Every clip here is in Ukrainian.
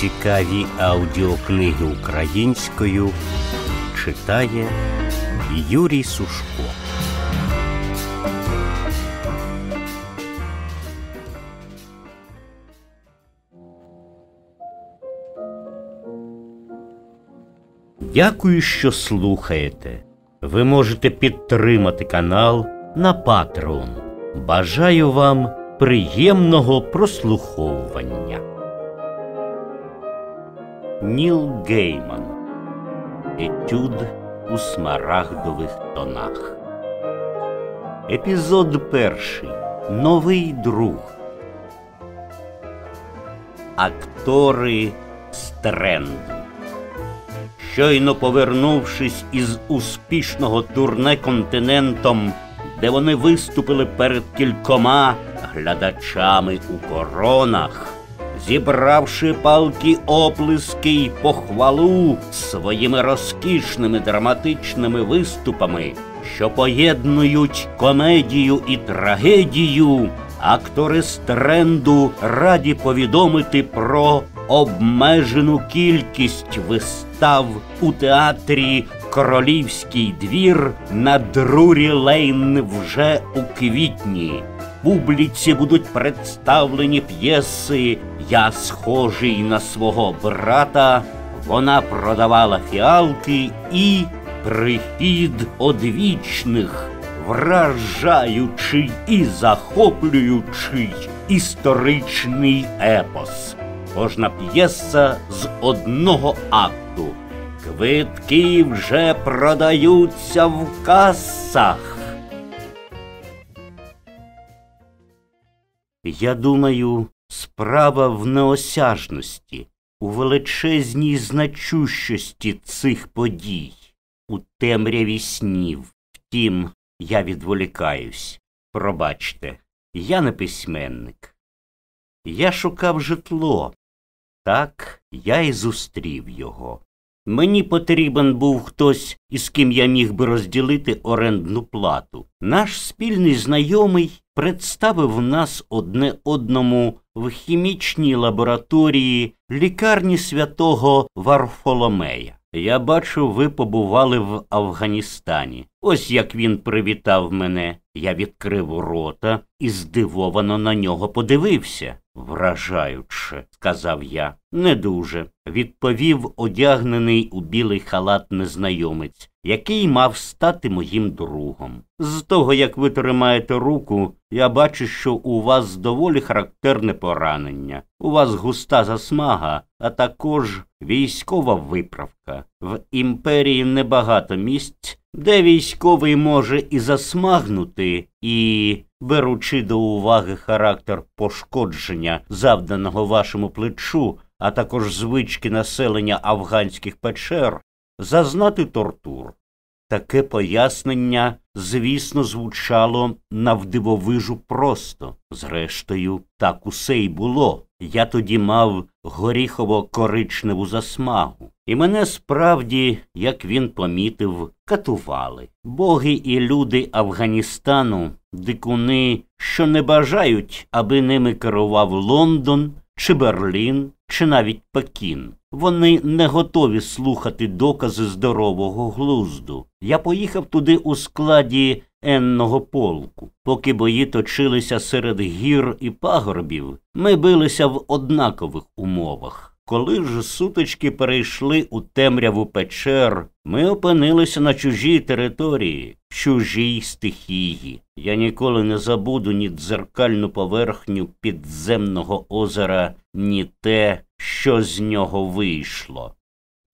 Цікаві аудіокниги українською читає Юрій Сушко. Дякую, що слухаєте. Ви можете підтримати канал на Patreon. Бажаю вам приємного прослуховування. Ніл Гейман Етюд у смарагдових тонах. Епізод перший. Новий друг. Актори Стренду. Щойно повернувшись із успішного турне континентом, де вони виступили перед кількома глядачами у коронах, зібравши палки оплески й похвалу своїми розкішними драматичними виступами, що поєднують комедію і трагедію, актори стренду раді повідомити про обмежену кількість вистав у театрі Королівський двір на Друрі Лейн вже у квітні. Публіці будуть представлені п'єси Я схожий на свого брата. Вона продавала фіалки і прихід одвічних, вражаючий і захоплюючий історичний епос. Кожна п'єса з одного акту. Квитки вже продаються в касах. Я думаю, справа в неосяжності, у величезній значущості цих подій, у темряві снів. Втім, я відволікаюсь. Пробачте, я не письменник. Я шукав житло. Так я й зустрів його. Мені потрібен був хтось, із ким я міг би розділити орендну плату. Наш спільний знайомий представив нас одне одному в хімічній лабораторії лікарні святого Варфоломея. Я бачу, ви побували в Афганістані. Ось як він привітав мене. Я відкрив рота і здивовано на нього подивився. Вражаюче, сказав я. Не дуже, відповів одягнений у білий халат незнайомець, який мав стати моїм другом. З того, як ви тримаєте руку, я бачу, що у вас доволі характерне поранення. У вас густа засмага, а також військова виправка. В імперії небагато місць, де військовий може і засмагнути, і, беручи до уваги характер пошкодження, завданого вашому плечу, а також звички населення афганських печер, зазнати тортур. Таке пояснення, звісно, звучало навдивовижу просто. Зрештою, так усе й було. Я тоді мав горіхово-коричневу засмагу, і мене справді, як він помітив, катували. Боги і люди Афганістану, дикуни, що не бажають, аби ними керував Лондон чи Берлін, чи навіть Пекін. Вони не готові слухати докази здорового глузду. Я поїхав туди у складі енного полку. Поки бої точилися серед гір і пагорбів, ми билися в однакових умовах. Коли ж сутички перейшли у темряву печер, ми опинилися на чужій території, чужій стихії. Я ніколи не забуду ні дзеркальну поверхню підземного озера, ні те, що з нього вийшло.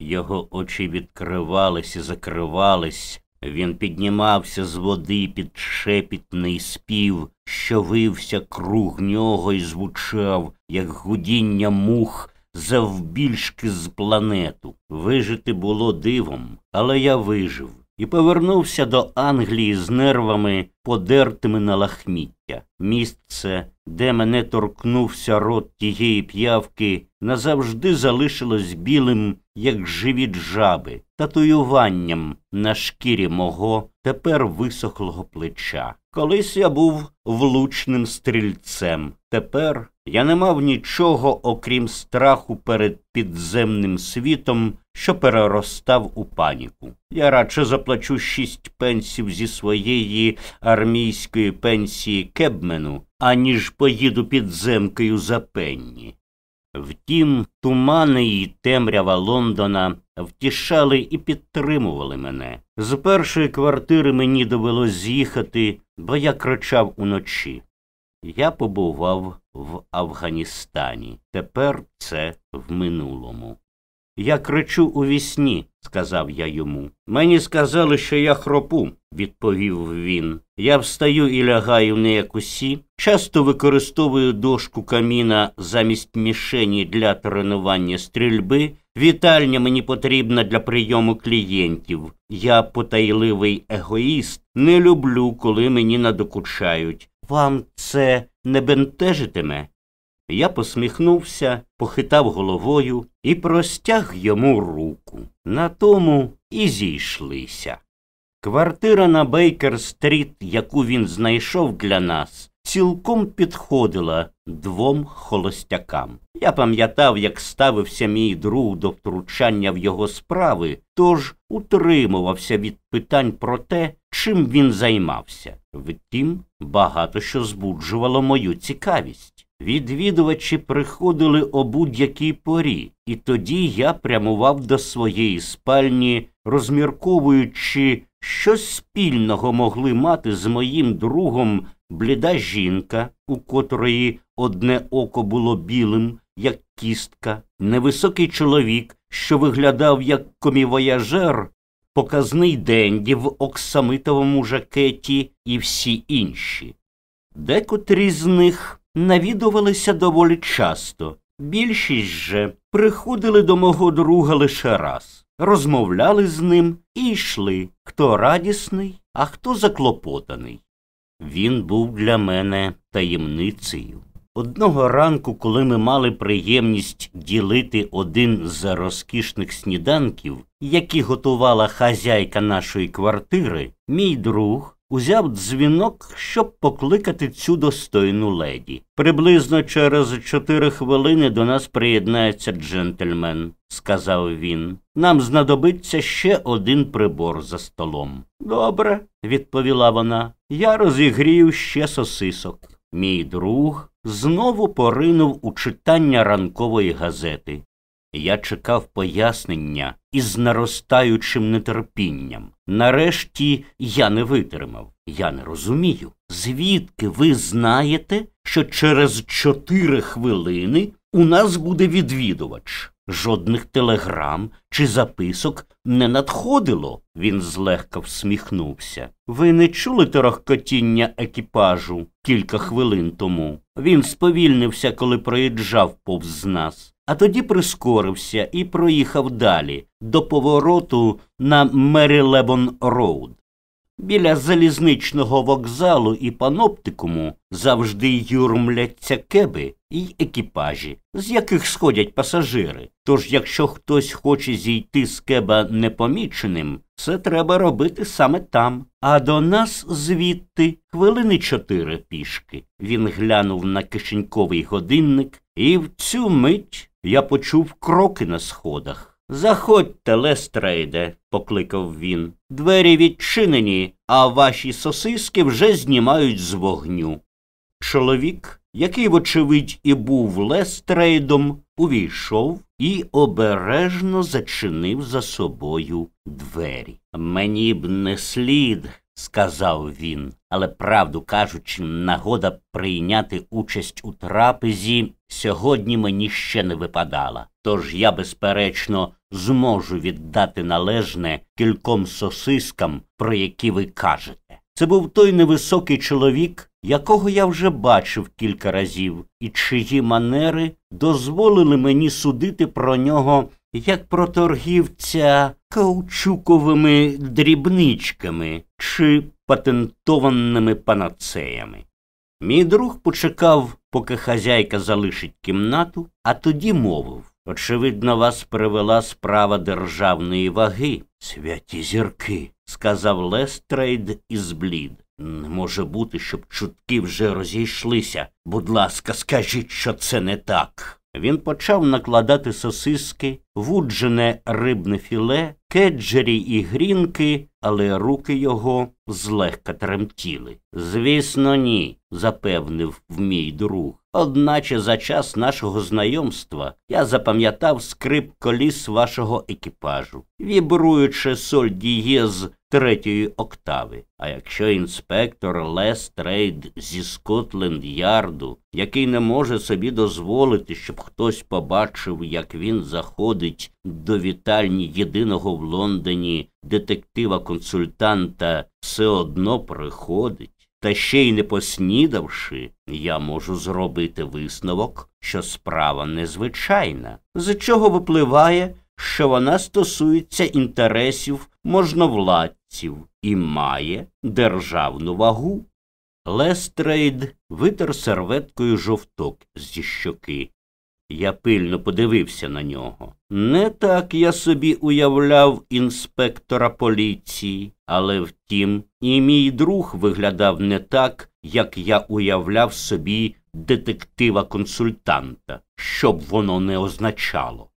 Його очі відкривались і закривались, він піднімався з води під шепітний спів, що вився круг нього і звучав, як гудіння мух завбільшки з планету. Вижити було дивом, але я вижив. і повернувся до Англії з нервами, подертими на лахміття. Місце, де мене торкнувся рот тієї п'явки, назавжди залишилось білим, як живіт жаби, татуюванням на шкірі мого тепер висохлого плеча. Колись я був влучним стрільцем. Тепер я не мав нічого, окрім страху перед підземним світом, що переростав у паніку. Я радше заплачу шість пенсів зі своєї армійської пенсії кебмену, аніж поїду підземкою за пенні. Втім, тумани і темрява Лондона втішали і підтримували мене. З першої квартири мені довелось з'їхати, бо я кричав уночі. Я побував в Афганістані. Тепер це в минулому. Я кричу у вісні, сказав я йому. Мені сказали, що я хропу, відповів він. Я встаю і лягаю не як усі. Часто використовую дошку каміна замість мішені для тренування стрільби. Вітальня мені потрібна для прийому клієнтів. Я потайливий егоїст, не люблю, коли мені надокучають. Вам це не бентежитиме? Я посміхнувся, похитав головою і простяг йому руку. На тому і зійшлися. Квартира на Бейкер-стріт, яку він знайшов для нас, цілком підходила двом холостякам. Я пам'ятав, як ставився мій друг до втручання в його справи, тож утримувався від питань про те, чим він займався. Втім, багато що збуджувало мою цікавість. Відвідувачі приходили о будь-якій порі, і тоді я прямував до своєї спальні, розмірковуючи, що спільного могли мати з моїм другом бліда жінка, у котрої одне око було білим, як кістка, невисокий чоловік, що виглядав як комівояжер, показний денді в оксамитовому жакеті і всі інші. Декотрі з них навідувалися доволі часто. Більшість же приходили до мого друга лише раз, розмовляли з ним і йшли, хто радісний, а хто заклопотаний. Він був для мене таємницею. Одного ранку, коли ми мали приємність ділити один з розкішних сніданків, які готувала хазяйка нашої квартири, мій друг узяв дзвінок, щоб покликати цю достойну леді. Приблизно через чотири хвилини до нас приєднається джентльмен, сказав він. Нам знадобиться ще один прибор за столом. Добре, відповіла вона. Я розігрію ще сосисок. Мій друг знову поринув у читання ранкової газети. Я чекав пояснення із наростаючим нетерпінням. Нарешті я не витримав. Я не розумію. Звідки ви знаєте, що через чотири хвилини у нас буде відвідувач? Жодних телеграм чи записок не надходило. Він злегка всміхнувся. Ви не чули торохкотіння екіпажу кілька хвилин тому. Він сповільнився, коли проїжджав повз нас, а тоді прискорився і проїхав далі до повороту на Мерілебон Роуд. Біля залізничного вокзалу і паноптикуму завжди юрмляться кеби і екіпажі, з яких сходять пасажири. Тож, якщо хтось хоче зійти з кеба непоміченим, це треба робити саме там. А до нас звідти хвилини чотири пішки. Він глянув на кишеньковий годинник, і в цю мить я почув кроки на сходах. Заходьте, Лестрейде, покликав він. Двері відчинені, а ваші сосиски вже знімають з вогню. Чоловік, який, вочевидь, і був Лестрейдом, увійшов і обережно зачинив за собою двері. Мені б не слід, сказав він, але, правду кажучи, нагода прийняти участь у трапезі сьогодні мені ще не випадала. Тож я, безперечно, зможу віддати належне кільком сосискам, про які ви кажете. Це був той невисокий чоловік, якого я вже бачив кілька разів, і чиї манери дозволили мені судити про нього як про торгівця каучуковими дрібничками чи патентованими панацеями. Мій друг почекав, поки хазяйка залишить кімнату, а тоді мовив Очевидно, вас привела справа державної ваги. Святі зірки, сказав Лестрейд і зблід. Не може бути, щоб чутки вже розійшлися. Будь ласка, скажіть, що це не так. Він почав накладати сосиски, вуджене рибне філе, кеджері і грінки, але руки його злегка тремтіли. Звісно, ні, запевнив мій друг. Одначе за час нашого знайомства я запам'ятав скрип коліс вашого екіпажу, вібруючи соль дієз третьої октави. А якщо інспектор Лестрейд зі Скотленд Ярду, який не може собі дозволити, щоб хтось побачив, як він заходить до вітальні єдиного в Лондоні детектива-консультанта, все одно приходить. Та ще й не поснідавши, я можу зробити висновок, що справа незвичайна, з чого випливає, що вона стосується інтересів можновладців і має державну вагу. Лестрейд витер серветкою жовток зі щоки. Я пильно подивився на нього. Не так я собі уявляв інспектора поліції, але втім, і мій друг виглядав не так, як я уявляв собі детектива консультанта, щоб воно не означало.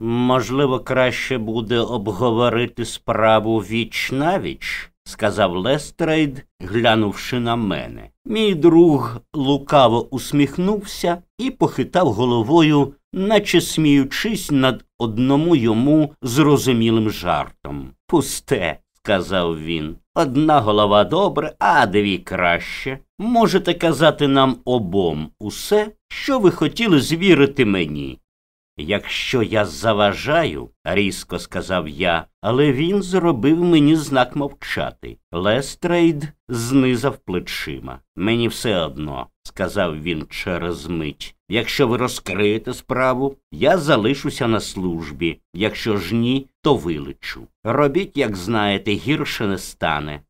Можливо, краще буде обговорити справу віч-на-віч, сказав Лестрейд, глянувши на мене. Мій друг лукаво усміхнувся і похитав головою, наче сміючись над одному йому зрозумілим жартом. Пусте, сказав він. Одна голова добре, а дві краще. Можете казати нам обом усе, що ви хотіли звірити мені. Якщо я заважаю, різко сказав я, але він зробив мені знак мовчати. Лестрейд знизав плечима. Мені все одно, сказав він через мить. Якщо ви розкриєте справу, я залишуся на службі. Якщо ж ні, то вилечу. Робіть, як знаєте, гірше не стане.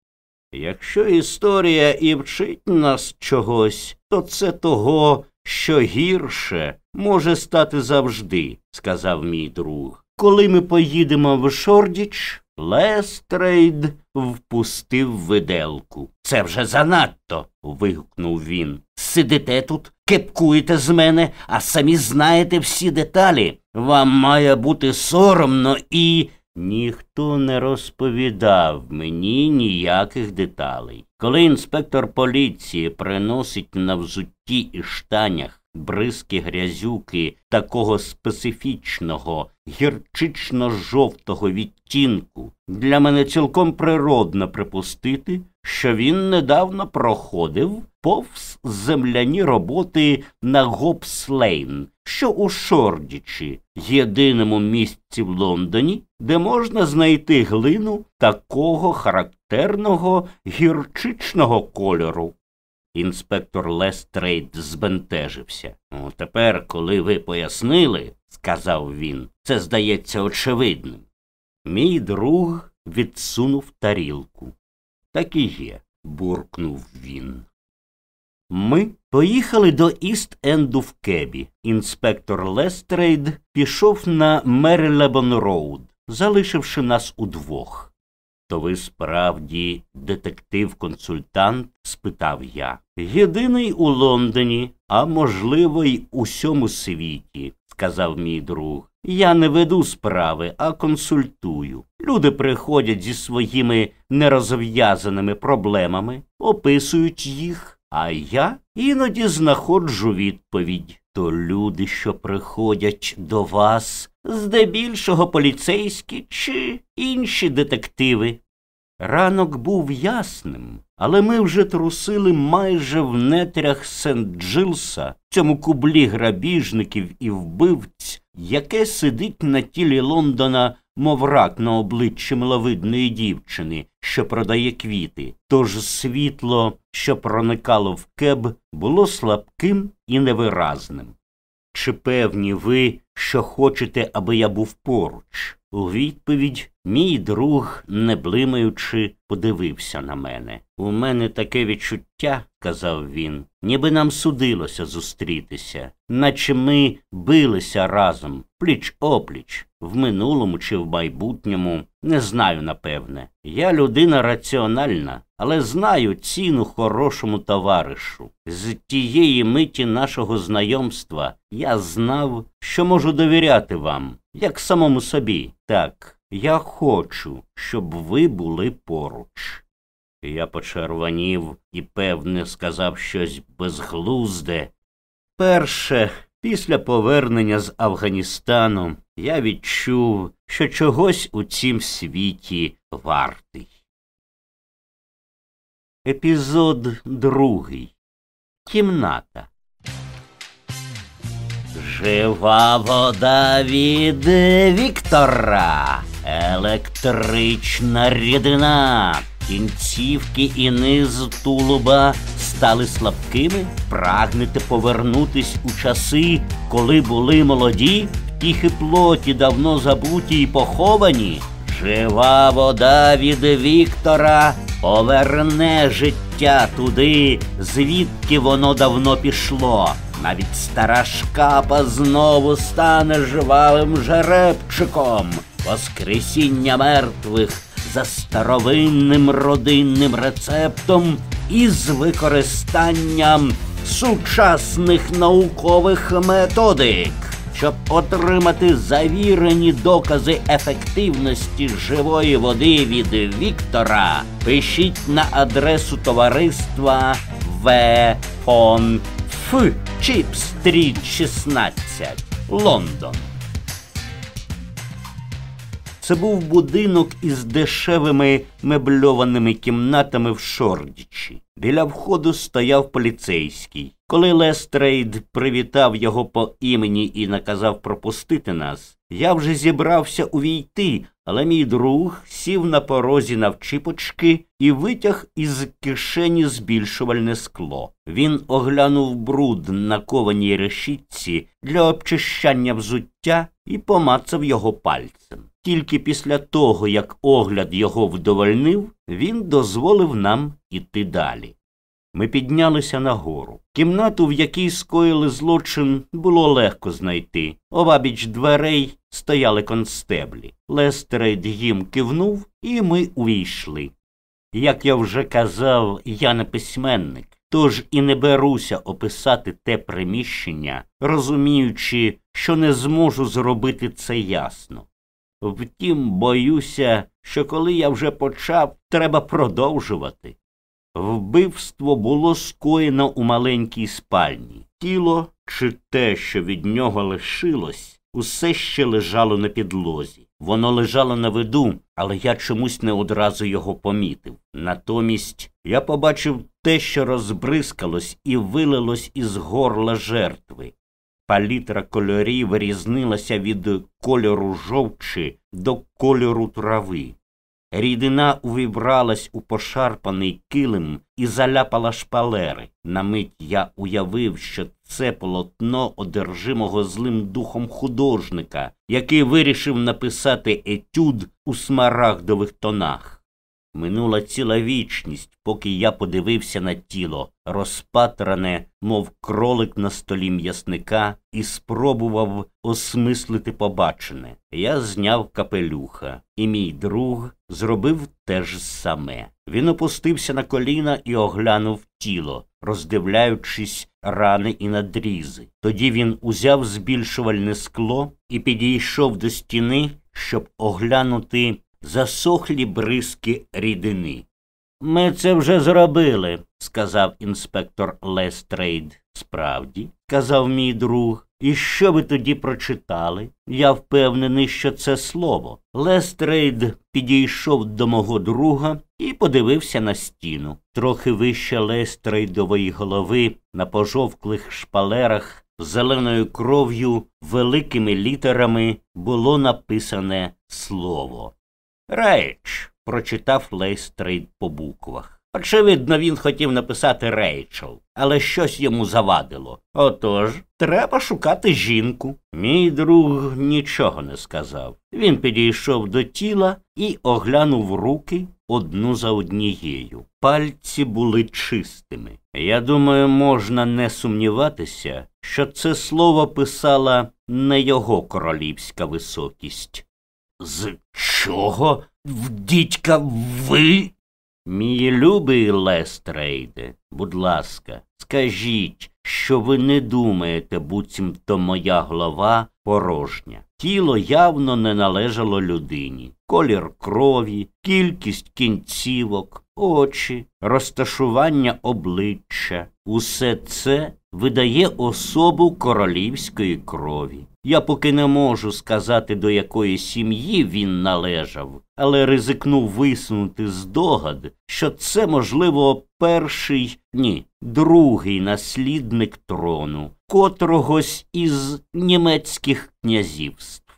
Якщо історія і вчить нас чогось, то це того, що гірше може стати завжди, сказав мій друг. Коли ми поїдемо в Шордіч, Лестрейд впустив виделку. Це вже занадто. вигукнув він. Сидите тут, кепкуєте з мене, а самі знаєте всі деталі. Вам має бути соромно і. Ніхто не розповідав мені ніяких деталей. Коли інспектор поліції приносить на взутті і штанях бризки грязюки такого специфічного, гірчично-жовтого відтінку, для мене цілком природно припустити, що він недавно проходив повз земляні роботи на Гопслейн, що у Шордічі, єдиному місці в Лондоні, де можна знайти глину такого характерного гірчичного кольору. Інспектор Лестрейд збентежився. «Ну, тепер, коли ви пояснили, сказав він, це здається очевидним. Мій друг відсунув тарілку. Так і є, буркнув він. Ми поїхали до Іст Енду в кебі. Інспектор Лестрейд пішов на Мерілебон Роуд, залишивши нас удвох. То ви справді детектив-консультант? спитав я. Єдиний у Лондоні, а можливо, й у всьому світі, сказав мій друг. Я не веду справи, а консультую. Люди приходять зі своїми нерозв'язаними проблемами, описують їх, а я іноді знаходжу відповідь. То люди, що приходять до вас, здебільшого поліцейські чи інші детективи. Ранок був ясним, але ми вже трусили майже в нетрях Сент Джилса, цьому кублі грабіжників і вбивць, яке сидить на тілі Лондона, мов рак на обличчі миловидної дівчини, що продає квіти. Тож світло, що проникало в кеб, було слабким і невиразним. Чи певні ви, що хочете, аби я був поруч? У відповідь мій друг, не блимаючи, подивився на мене. У мене таке відчуття, казав він, ніби нам судилося зустрітися, наче ми билися разом, пліч опліч, в минулому чи в майбутньому, не знаю напевне. Я людина раціональна, але знаю ціну хорошому товаришу. З тієї миті нашого знайомства я знав, що можу довіряти вам, як самому собі. Так, я хочу, щоб ви були поруч. Я почервонів і, певне, сказав щось безглузде. Перше, після повернення з Афганістану, я відчув, що чогось у цім світі вартий. Епізод другий. Кімната. Жива вода від Віктора, електрична рідина, кінцівки і низ тулуба стали слабкими, прагнете повернутись у часи, коли були молоді, втіхи плоті давно забуті й поховані. Жива вода від Віктора поверне життя туди, звідки воно давно пішло. Навіть стара шкапа знову стане жвавим жеребчиком, Воскресіння мертвих за старовинним родинним рецептом із використанням сучасних наукових методик. Щоб отримати завірені докази ефективності живої води від Віктора, пишіть на адресу товариства В. Ф. Чіп Стріт 16, Лондон. Це був будинок із дешевими мебльованими кімнатами в Шордічі. Біля входу стояв поліцейський. Коли Лестрейд привітав його по імені і наказав пропустити нас, я вже зібрався увійти, але мій друг сів на порозі навпочіпки і витяг із кишені збільшувальне скло. Він оглянув бруд на кованій решітці для обчищання взуття і помацав його пальцем. Тільки після того, як огляд його вдовольнив, він дозволив нам іти далі. Ми піднялися нагору. Кімнату, в якій скоїли злочин, було легко знайти. Обабіч дверей стояли констеблі. Лестерейд їм кивнув, і ми увійшли. Як я вже казав, я не письменник, тож і не беруся описати те приміщення, розуміючи, що не зможу зробити це ясно. Втім, боюся, що коли я вже почав, треба продовжувати. Вбивство було скоєно у маленькій спальні. Тіло чи те, що від нього лишилось, усе ще лежало на підлозі. Воно лежало на виду, але я чомусь не одразу його помітив. Натомість я побачив те, що розбризкалось і вилилось із горла жертви. Палітра кольорів різнилася від кольору жовчі до кольору трави. Рідина увібралась у пошарпаний килим і заляпала шпалери. На мить я уявив, що це полотно одержимого злим духом художника, який вирішив написати етюд у смарагдових тонах. Минула ціла вічність, поки я подивився на тіло, розпатране, мов кролик на столі м'ясника, і спробував осмислити побачене. Я зняв капелюха, і мій друг зробив те ж саме. Він опустився на коліна і оглянув тіло, роздивляючись рани і надрізи. Тоді він узяв збільшувальне скло і підійшов до стіни, щоб оглянути засохлі бризки рідини. Ми це вже зробили, сказав інспектор Лестрейд. Справді, сказав мій друг, і що ви тоді прочитали? Я впевнений, що це слово. Лестрейд підійшов до мого друга і подивився на стіну. Трохи вище Лестрейдової голови на пожовклих шпалерах зеленою кров'ю великими літерами було написане слово. Реч, прочитав Лестрейд по буквах. Очевидно, він хотів написати Рейчел, але щось йому завадило. Отож, треба шукати жінку. Мій друг нічого не сказав. Він підійшов до тіла і оглянув руки одну за однією. Пальці були чистими. Я думаю, можна не сумніватися, що це слово писала не його королівська високість. З чого в дідька ви? Мій любий Лестрейде, будь ласка, скажіть, що ви не думаєте, буцімто моя голова порожня. Тіло явно не належало людині. Колір крові, кількість кінцівок, очі, розташування обличчя усе це видає особу королівської крові. Я поки не можу сказати, до якої сім'ї він належав, але ризикнув висунути здогад, що це, можливо, перший, ні, другий наслідник трону, котрогось із німецьких князівств.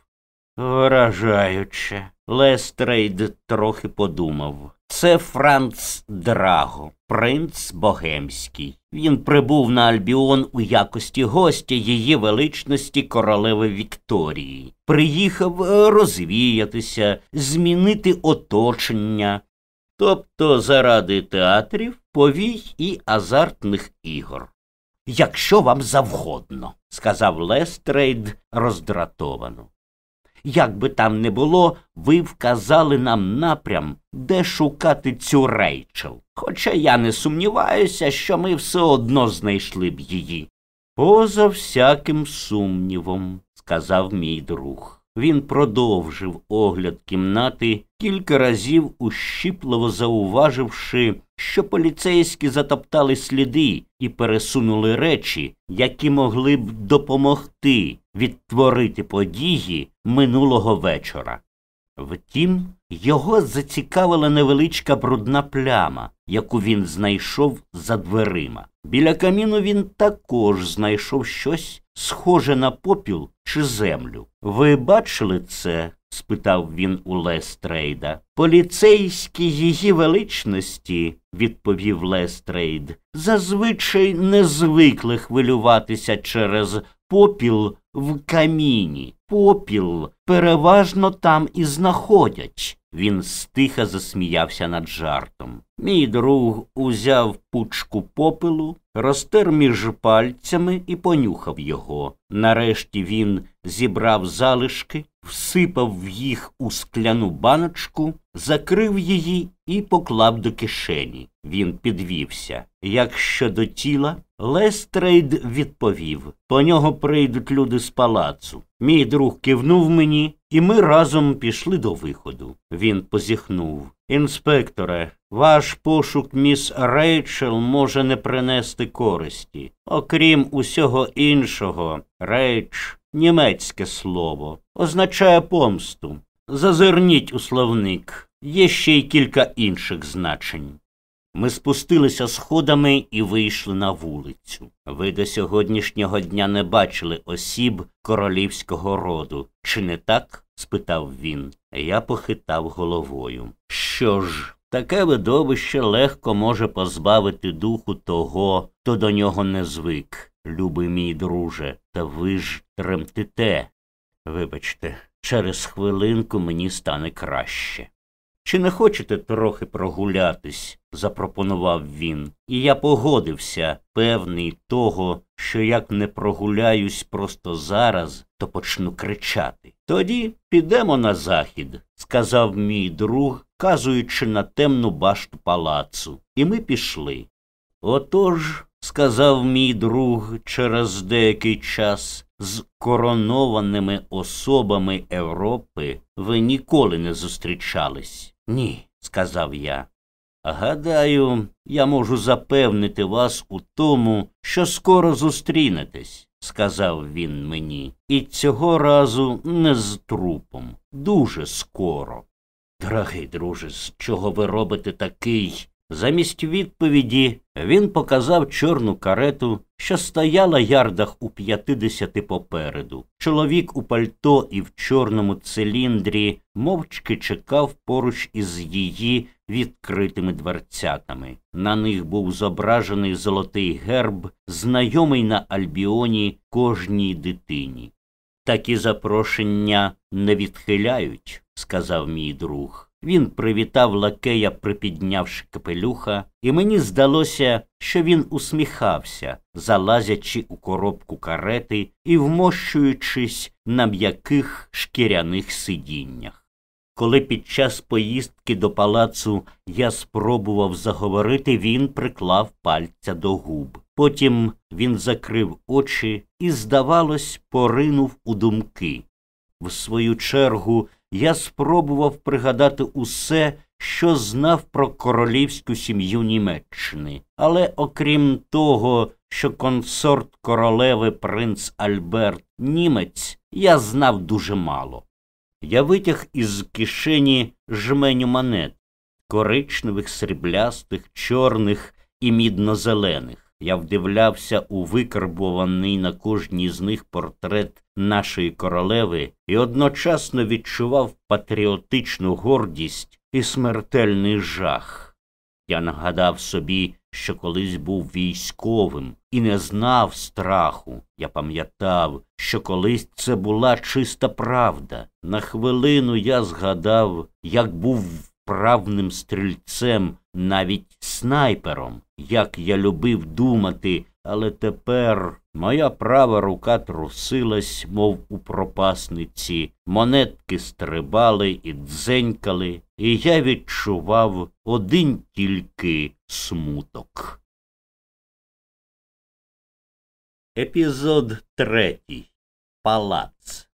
Вражаюче. Лестрейд трохи подумав. Це Франц Драго, принц Богемський. Він прибув на Альбіон у якості гостя її величності королеви Вікторії. Приїхав е, розвіятися, змінити оточення, тобто заради театрів, повій і азартних ігор. Якщо вам завгодно, сказав Лестрейд роздратовано. Як би там не було, ви вказали нам напрям, де шукати цю Рейчел. Хоча я не сумніваюся, що ми все одно знайшли б її. Поза всяким сумнівом, сказав мій друг. Він продовжив огляд кімнати, кілька разів ущіпливо зауваживши, що поліцейські затоптали сліди і пересунули речі, які могли б допомогти відтворити події минулого вечора. Втім, його зацікавила невеличка брудна пляма, яку він знайшов за дверима. Біля каміну він також знайшов щось схоже на попіл чи землю. Ви бачили це? спитав він у Лестрейда. Поліцейські її величності, відповів Лестрейд, зазвичай не звикли хвилюватися через попіл в каміні. Попіл переважно там і знаходять. Він стиха засміявся над жартом. Мій друг узяв пучку попелу, розтер між пальцями і понюхав його. Нарешті він зібрав залишки, всипав їх у скляну баночку, закрив її і поклав до кишені. Він підвівся. Як щодо тіла, Лестрейд відповів по нього прийдуть люди з палацу. Мій друг кивнув мені, і ми разом пішли до виходу. Він позіхнув. Інспекторе, ваш пошук міс Рейчел може не принести користі. Окрім усього іншого, рейч німецьке слово, означає помсту. Зазирніть у словник. Є ще й кілька інших значень. Ми спустилися сходами і вийшли на вулицю. Ви до сьогоднішнього дня не бачили осіб королівського роду. Чи не так? Спитав він. Я похитав головою. Що ж, таке видовище легко може позбавити духу того, хто до нього не звик, любий мій друже, та ви ж тремтите. Вибачте, через хвилинку мені стане краще. Чи не хочете трохи прогулятись? запропонував він, і я погодився, певний того, що як не прогуляюсь просто зараз, то почну кричати. Тоді підемо на захід, сказав мій друг, казуючи на темну башту палацу, і ми пішли. Отож, сказав мій друг через деякий час, з коронованими особами Європи ви ніколи не зустрічались. Ні, сказав я. Гадаю, я можу запевнити вас у тому, що скоро зустрінетесь, сказав він мені, і цього разу не з трупом. Дуже скоро. Дорогий друже, з чого ви робите такий Замість відповіді він показав чорну карету, що стояла ярдах у п'ятидесяти попереду. Чоловік у пальто і в чорному циліндрі мовчки чекав поруч із її відкритими дверцятами. На них був зображений золотий герб, знайомий на альбіоні кожній дитині. Такі запрошення не відхиляють, сказав мій друг. Він привітав лакея, припіднявши капелюха, і мені здалося, що він усміхався, залазячи у коробку карети і вмощуючись на м'яких шкіряних сидіннях. Коли під час поїздки до палацу я спробував заговорити, він приклав пальця до губ. Потім він закрив очі і, здавалось, поринув у думки. В свою чергу я спробував пригадати усе, що знав про королівську сім'ю Німеччини. Але окрім того, що консорт королеви принц Альберт Німець, я знав дуже мало. Я витяг із кишені жменю монет коричневих, сріблястих, чорних і мідно-зелених. Я вдивлявся у викарбуваний на кожній з них портрет нашої королеви і одночасно відчував патріотичну гордість і смертельний жах. Я нагадав собі, що колись був військовим і не знав страху. Я пам'ятав, що колись це була чиста правда. На хвилину я згадав, як був вправним стрільцем, навіть снайпером, як я любив думати, але тепер моя права рука трусилась, мов у пропасниці, монетки стрибали і дзенькали, і я відчував один тільки смуток. Епізод третій. Палац.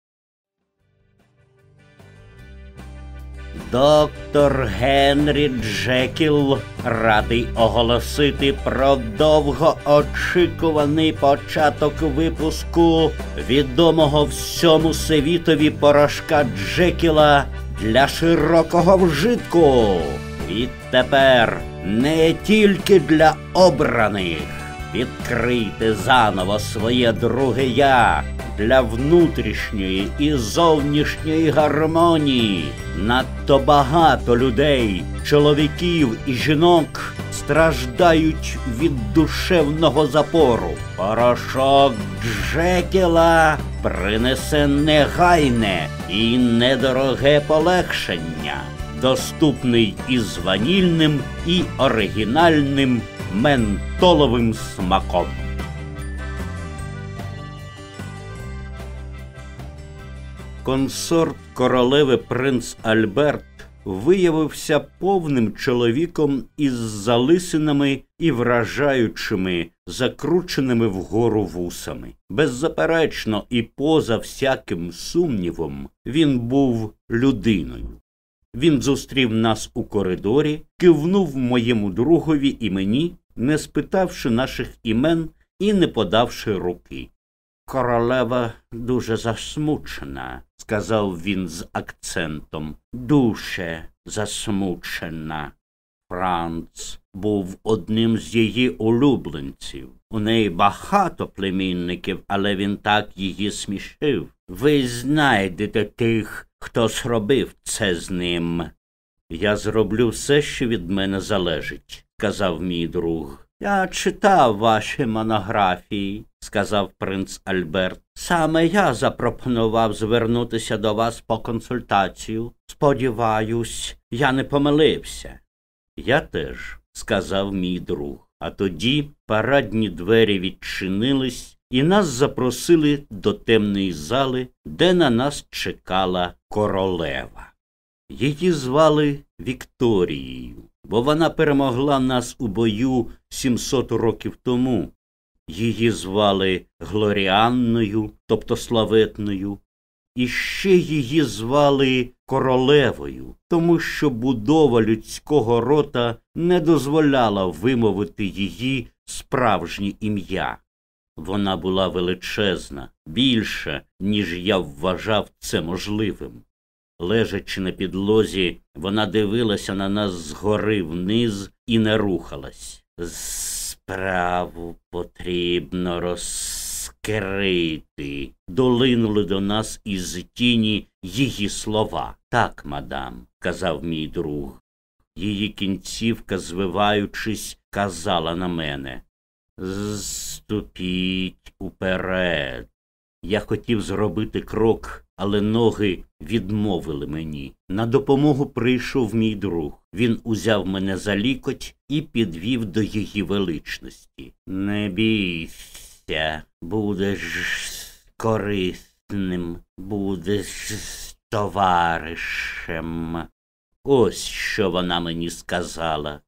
Доктор Генрі Джекіл радий оголосити про довгоочікуваний початок випуску відомого всьому світові порошка Джекіла для широкого вжитку. І тепер не тільки для обраних. Відкрийте заново своє друге я для внутрішньої і зовнішньої гармонії. Надто багато людей, чоловіків і жінок страждають від душевного запору. Порошок Джекіла принесе негайне і недороге полегшення, доступний із ванільним і оригінальним ментоловим смаком. Консорт королеви принц Альберт виявився повним чоловіком із залисинами і вражаючими, закрученими вгору вусами. Беззаперечно і поза всяким сумнівом він був людиною. Він зустрів нас у коридорі, кивнув моєму другові і мені, не спитавши наших імен і не подавши руки. Королева дуже засмучена, сказав він з акцентом. Дуже засмучена. Франц був одним з її улюбленців. У неї багато племінників, але він так її смішив. Ви знайдете тих, хто зробив це з ним. Я зроблю все, що від мене залежить, сказав мій друг. Я читав ваші монографії, сказав принц Альберт. Саме я запропонував звернутися до вас по консультацію. Сподіваюсь, я не помилився. Я теж, сказав мій друг. А тоді парадні двері відчинились, і нас запросили до темної зали, де на нас чекала королева. Її звали Вікторією бо вона перемогла нас у бою 700 років тому. Її звали Глоріанною, тобто славетною, і ще її звали королевою, тому що будова людського рота не дозволяла вимовити її справжнє ім'я. Вона була величезна, більша, ніж я вважав це можливим. Лежачи на підлозі, вона дивилася на нас згори вниз і не рухалась. Справу потрібно розкрити. Долинули до нас із тіні її слова. Так, мадам, казав мій друг. Її кінцівка, звиваючись, казала на мене. Ступіть уперед. Я хотів зробити крок, але ноги відмовили мені. На допомогу прийшов мій друг. Він узяв мене за лікоть і підвів до її величності. Не бійся, будеш корисним, будеш товаришем. Ось що вона мені сказала.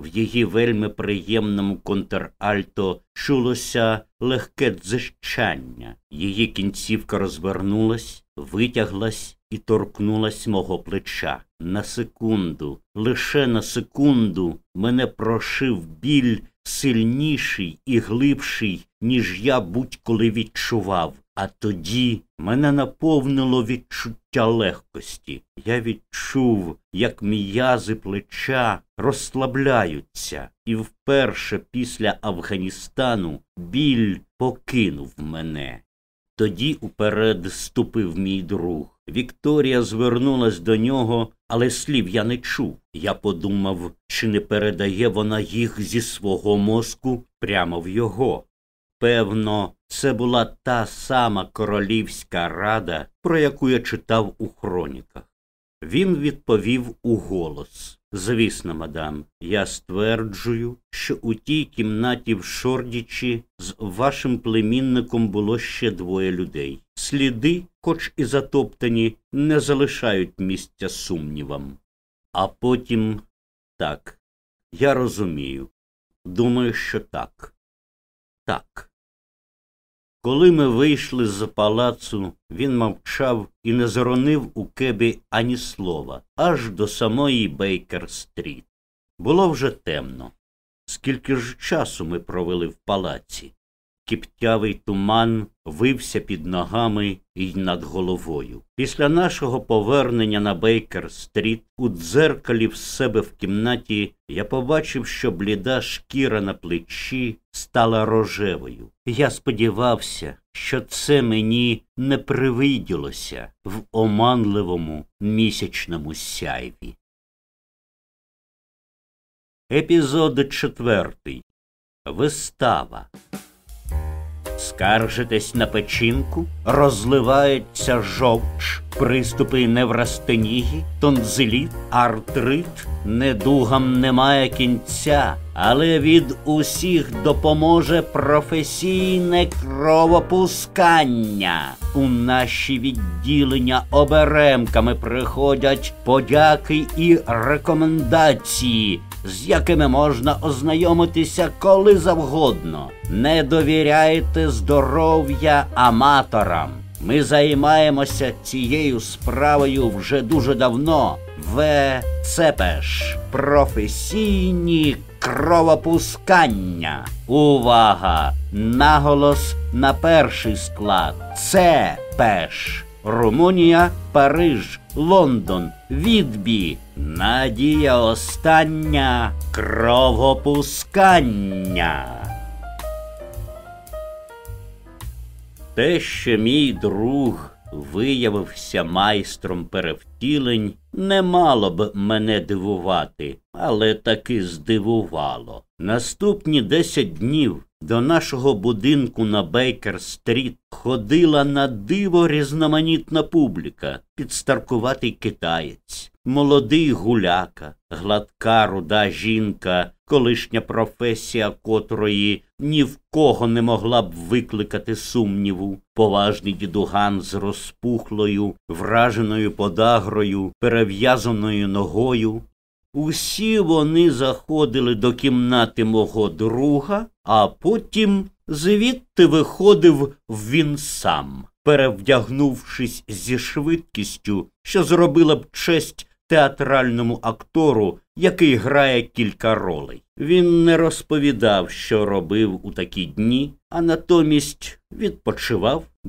В її вельми приємному контральто чулося легке дзищання. Її кінцівка розвернулась, витяглась і торкнулась мого плеча. На секунду, лише на секунду мене прошив біль сильніший і глибший, ніж я будь-коли відчував. А тоді мене наповнило відчуття легкості. Я відчув, як м'язи плеча розслабляються, і вперше після Афганістану біль покинув мене. Тоді уперед ступив мій друг. Вікторія звернулась до нього, але слів я не чув. Я подумав, чи не передає вона їх зі свого мозку прямо в його. Певно, це була та сама королівська рада, про яку я читав у хроніках. Він відповів у голос. Звісно, мадам, я стверджую, що у тій кімнаті в Шордічі з вашим племінником було ще двоє людей. Сліди, хоч і затоптані, не залишають місця сумнівам. А потім так, я розумію. Думаю, що так. Так. Коли ми вийшли з палацу, він мовчав і не зоронив у кебі ані слова, аж до самої Бейкер-стріт. Було вже темно. Скільки ж часу ми провели в палаці? Кіптявий туман вився під ногами і над головою. Після нашого повернення на Бейкер-стріт у дзеркалі в себе в кімнаті я побачив, що бліда шкіра на плечі стала рожевою. Я сподівався, що це мені не привиділося в оманливому місячному сяйві. Епізод четвертий. Вистава. Скаржитесь на печінку, розливається жовч, приступи неврастенії, тонзиліт, артрит, недугам немає кінця, але від усіх допоможе професійне кровопускання. У наші відділення оберемками приходять подяки і рекомендації з якими можна ознайомитися коли завгодно. Не довіряйте здоров'я аматорам. Ми займаємося цією справою вже дуже давно. ВЦПШ професійні кровопускання. Увага! Наголос на перший склад. ЦПШ. Румунія, Париж, Лондон, Відбі, Надія остання кровопускання. Те, що мій друг виявився майстром перевтілень, не мало б мене дивувати, але таки здивувало. Наступні десять днів до нашого будинку на Бейкер-стріт ходила на диво різноманітна публіка, підстаркуватий китаєць, молодий гуляка, гладка руда жінка, колишня професія котрої ні в кого не могла б викликати сумніву, поважний дідуган з розпухлою, враженою подагрою, перев'язаною ногою. Усі вони заходили до кімнати мого друга, а потім звідти виходив він сам, перевдягнувшись зі швидкістю, що зробила б честь театральному актору, який грає кілька ролей. Він не розповідав, що робив у такі дні, а натомість відпочивав,